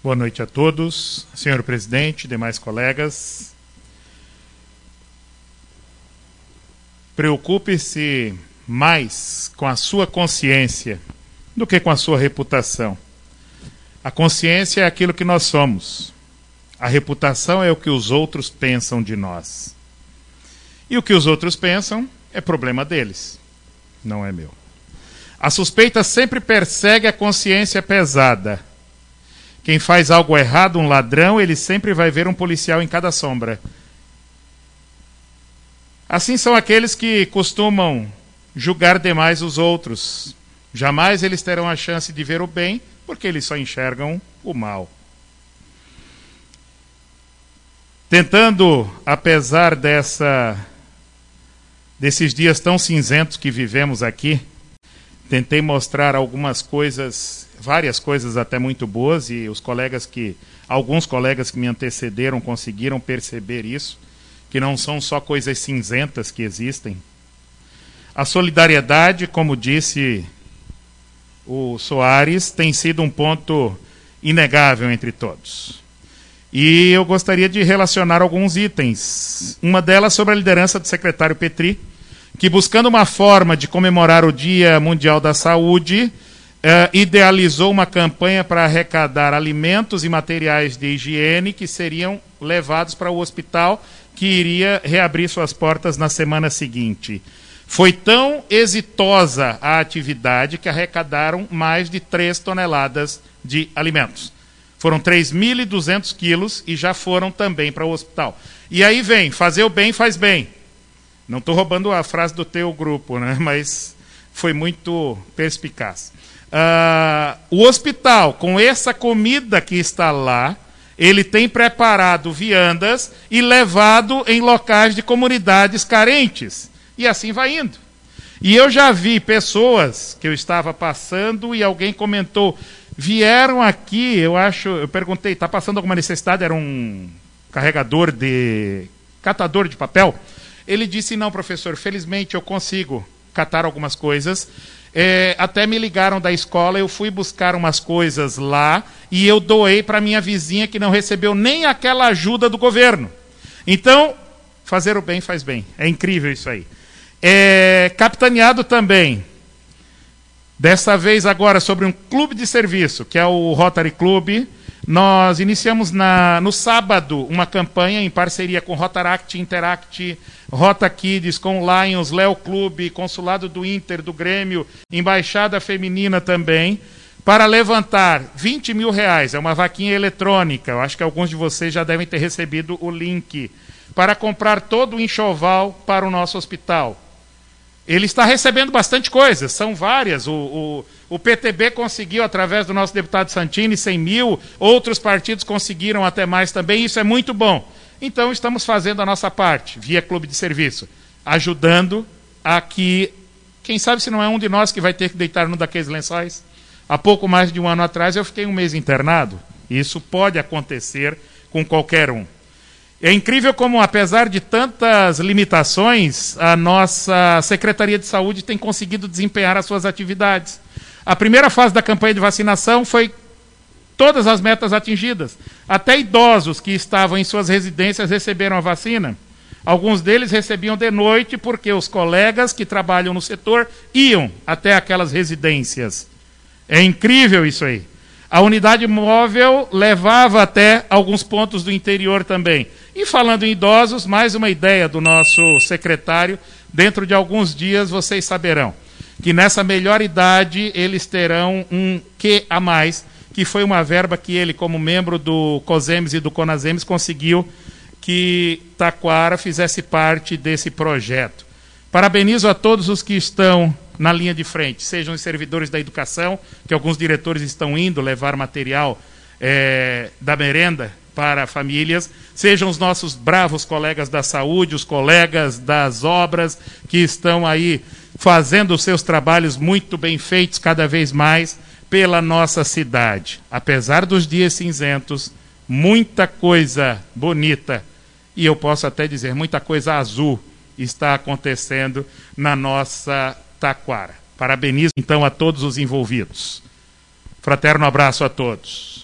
Boa noite a todos, senhor presidente, demais colegas. Preocupe-se mais com a sua consciência do que com a sua reputação. A consciência é aquilo que nós somos. A reputação é o que os outros pensam de nós. E o que os outros pensam é problema deles, não é meu. A suspeita sempre persegue a consciência pesada. Quem faz algo errado, um ladrão, ele sempre vai ver um policial em cada sombra. Assim são aqueles que costumam julgar demais os outros. Jamais eles terão a chance de ver o bem, porque eles só enxergam o mal. Tentando, apesar dessa desses dias tão cinzentos que vivemos aqui, tentei mostrar algumas coisas, várias coisas até muito boas e os colegas que alguns colegas que me antecederam conseguiram perceber isso, que não são só coisas cinzentas que existem. A solidariedade, como disse o Soares, tem sido um ponto inegável entre todos. E eu gostaria de relacionar alguns itens. Uma delas sobre a liderança do secretário Petri, que buscando uma forma de comemorar o Dia Mundial da Saúde, eh, idealizou uma campanha para arrecadar alimentos e materiais de higiene que seriam levados para o hospital que iria reabrir suas portas na semana seguinte. Foi tão exitosa a atividade que arrecadaram mais de 3 toneladas de alimentos. Foram 3.200 quilos e já foram também para o hospital. E aí vem, fazer o bem faz bem. Não estou roubando a frase do teu grupo, né? mas foi muito perspicaz. Uh, o hospital, com essa comida que está lá, ele tem preparado viandas e levado em locais de comunidades carentes. E assim vai indo. E eu já vi pessoas que eu estava passando e alguém comentou: vieram aqui, eu acho, eu perguntei, está passando alguma necessidade? Era um carregador de. catador de papel. Ele disse: Não, professor, felizmente eu consigo catar algumas coisas. É, até me ligaram da escola, eu fui buscar umas coisas lá e eu doei para minha vizinha que não recebeu nem aquela ajuda do governo. Então, fazer o bem faz bem. É incrível isso aí. É, capitaneado também, dessa vez agora sobre um clube de serviço, que é o Rotary Club nós iniciamos na, no sábado uma campanha em parceria com Rotaract, Interact, Rota Kids, com Lions, Léo Clube, Consulado do Inter, do Grêmio, Embaixada Feminina também, para levantar 20 mil reais. É uma vaquinha eletrônica. Eu acho que alguns de vocês já devem ter recebido o link. Para comprar todo o enxoval para o nosso hospital. Ele está recebendo bastante coisa, são várias. O, o o PTB conseguiu, através do nosso deputado Santini, 100 mil, outros partidos conseguiram até mais também, isso é muito bom. Então, estamos fazendo a nossa parte, via clube de serviço, ajudando a que, quem sabe se não é um de nós que vai ter que deitar num daqueles lençóis. Há pouco mais de um ano atrás, eu fiquei um mês internado. Isso pode acontecer com qualquer um. É incrível como, apesar de tantas limitações, a nossa Secretaria de Saúde tem conseguido desempenhar as suas atividades. A primeira fase da campanha de vacinação foi todas as metas atingidas. Até idosos que estavam em suas residências receberam a vacina. Alguns deles recebiam de noite porque os colegas que trabalham no setor iam até aquelas residências. É incrível isso aí. A unidade móvel levava até alguns pontos do interior também. E falando em idosos, mais uma ideia do nosso secretário. Dentro de alguns dias vocês saberão que nessa melhor idade eles terão um que a mais, que foi uma verba que ele, como membro do COSEMES e do CONASEMES, conseguiu que Taquara fizesse parte desse projeto. Parabenizo a todos os que estão na linha de frente, sejam os servidores da educação, que alguns diretores estão indo levar material é, da merenda para famílias, sejam os nossos bravos colegas da saúde, os colegas das obras que estão aí fazendo os seus trabalhos muito bem feitos cada vez mais pela nossa cidade. Apesar dos dias cinzentos, muita coisa bonita, e eu posso até dizer muita coisa azul, está acontecendo na nossa Taquara. Parabenizo então a todos os envolvidos. Fraterno abraço a todos.